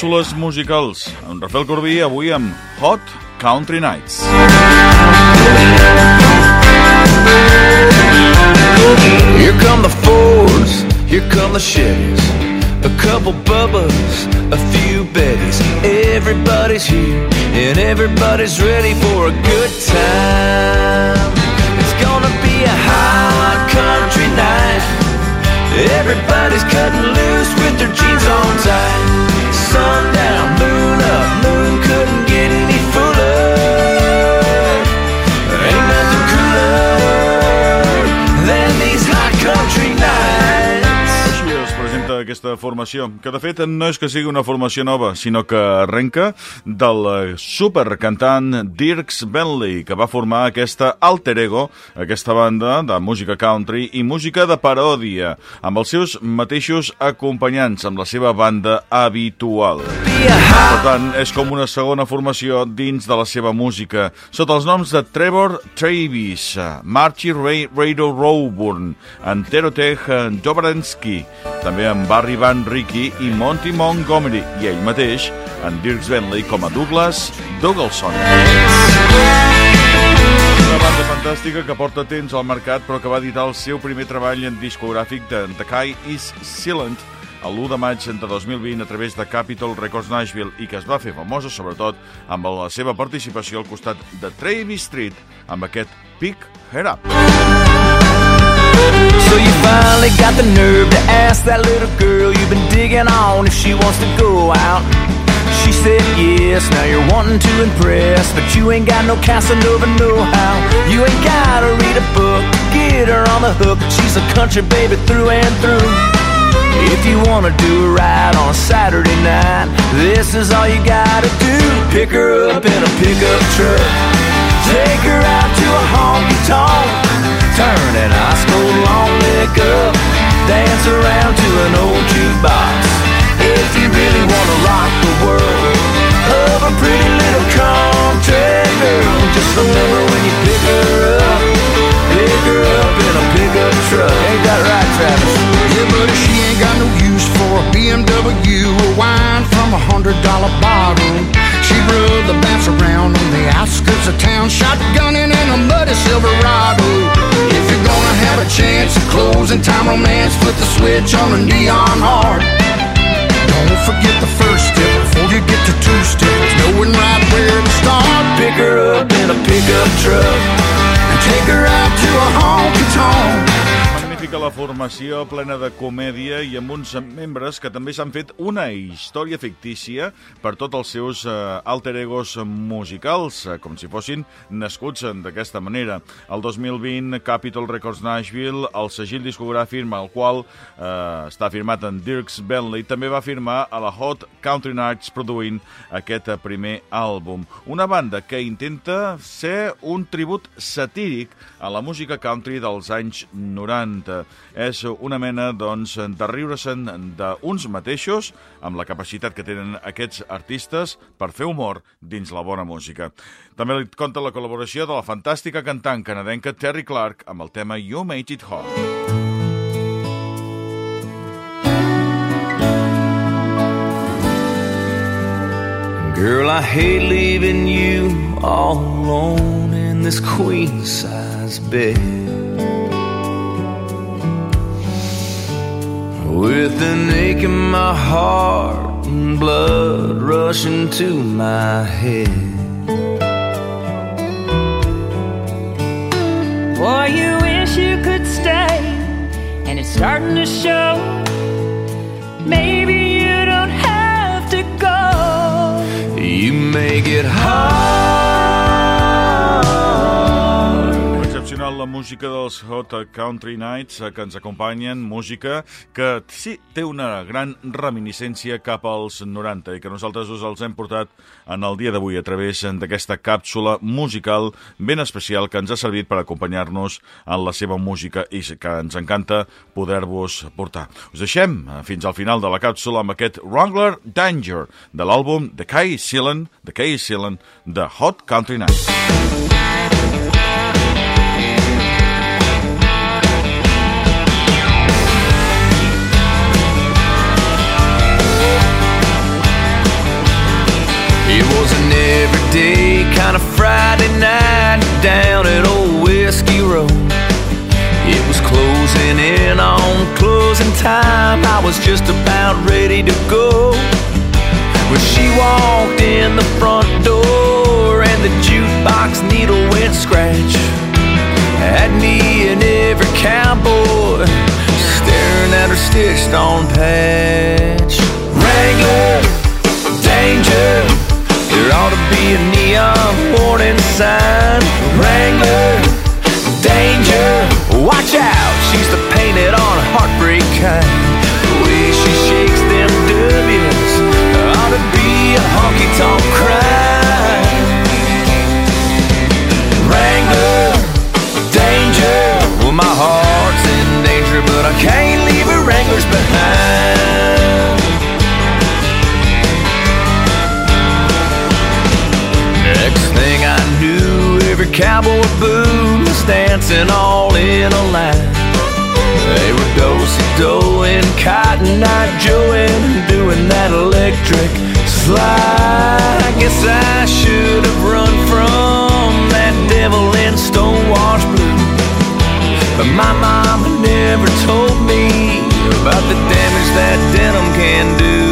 càpsules musicals. En Rafel Corbí, avui amb Hot Country Knights. Here come the Fords, here come the Chevys, a couple Bubbas, a few Bettys. Everybody's here and everybody's ready for a good time. It's gonna be a hot country night. Everybody's cutting loose with their jeans on es presenta aquesta formació, que de fet no és que sigui una formació nova, sinó que arrenca del supercantant Dirks Bentley, que va formar aquesta alter ego, aquesta banda de música country i música de paròdia, amb els seus mateixos acompanyants, amb la seva banda habitual. Per tant, és com una segona formació dins de la seva música, sota els noms de Trevor Travis, Marty Ray Rado Rowburn, Antero Tech Dobransky, també en Barry Van Ricky i Monty Montgomery, i ell mateix, en Dirks Bentley com a Douglas Douglasson. Una banda fantàstica que porta temps al mercat però que va editar el seu primer treball en discogràfic de The Kai is Silent el 1 de maig de 2020 a través de Capitol Records Nashville i que es va fer famosa sobretot amb la seva participació al costat de Travis Street amb aquest Pick Her Up. Finally got the nerve to ask that little girl you've been digging on if she wants to go out. She said yes, now you're wanting to impress, but you ain't got no Casanova know-how. You ain't gotta read a book to get her on the hook. She's a country baby through and through. If you wanna do a ride on a Saturday night, this is all you gotta do. Pick her up in a pickup truck. Take her out to a honky Dance around to an old jukebox. If you really wanna rock the world of a pretty little country girl, just remember when you pick her up, pick her up in a pickup truck. Ain't that right, Travis? Yeah, buddy, she ain't got no use for a BMW or wine from a hundred dollar bottle. She rode the bass around on the outskirts of town, shotgunning in a muddy Silverado. Have a chance at closing time romance, flip the switch on a neon heart. Don't forget the first step before you get to two steps, knowing right where to start. Pick her up in a pickup truck And take her out to a honky tonk. Magnífica la formació, plena de comèdia i amb uns membres que també s'han fet una història fictícia per tots els seus eh, alter egos musicals, eh, com si fossin nascuts eh, d'aquesta manera. El 2020, Capitol Records Nashville, el segell discogràfic amb el qual eh, està firmat en Dirks Bentley, també va firmar a la Hot Country Nights produint aquest eh, primer àlbum. Una banda que intenta ser un tribut satíric a la música country dels anys 90. És una mena, doncs, de riure-se'n d'uns mateixos amb la capacitat que tenen aquests artistes per fer humor dins la bona música. També li compta la col·laboració de la fantàstica cantant canadenca Terry Clark amb el tema You Made It Hot. Girl, I hate leaving you all alone in this queen size bed. With an ache in my heart and blood rushing to my head. Boy, you wish you could stay, and it's starting to show. Maybe you don't have to go. You make it hard. Excepcional la música dels Hot Country Nights eh, que ens acompanyen, música que sí té una gran reminiscència cap als 90 i que nosaltres us els hem portat en el dia d'avui a través d'aquesta càpsula musical ben especial que ens ha servit per acompanyar-nos en la seva música i que ens encanta poder-vos portar. Us deixem eh, fins al final de la càpsula amb aquest Wrangler Danger de l'àlbum The Kay Sealand, The Kay Sealand, de Hot Country Nights. Down at Old Whiskey Road. It was closing in on closing time. I was just about ready to go. When she walked in the front door and the jukebox needle went scratch. Had me and every cowboy staring at her stitched on patch. Wrangler, danger. There ought to be a neon warning sign. Cowboy boot was dancing all in a line. They were do-si-do Cotton Eye Joe and doing that electric slide. I guess I should have run from that devil in Stonewash Blue. But my mama never told me about the damage that denim can do.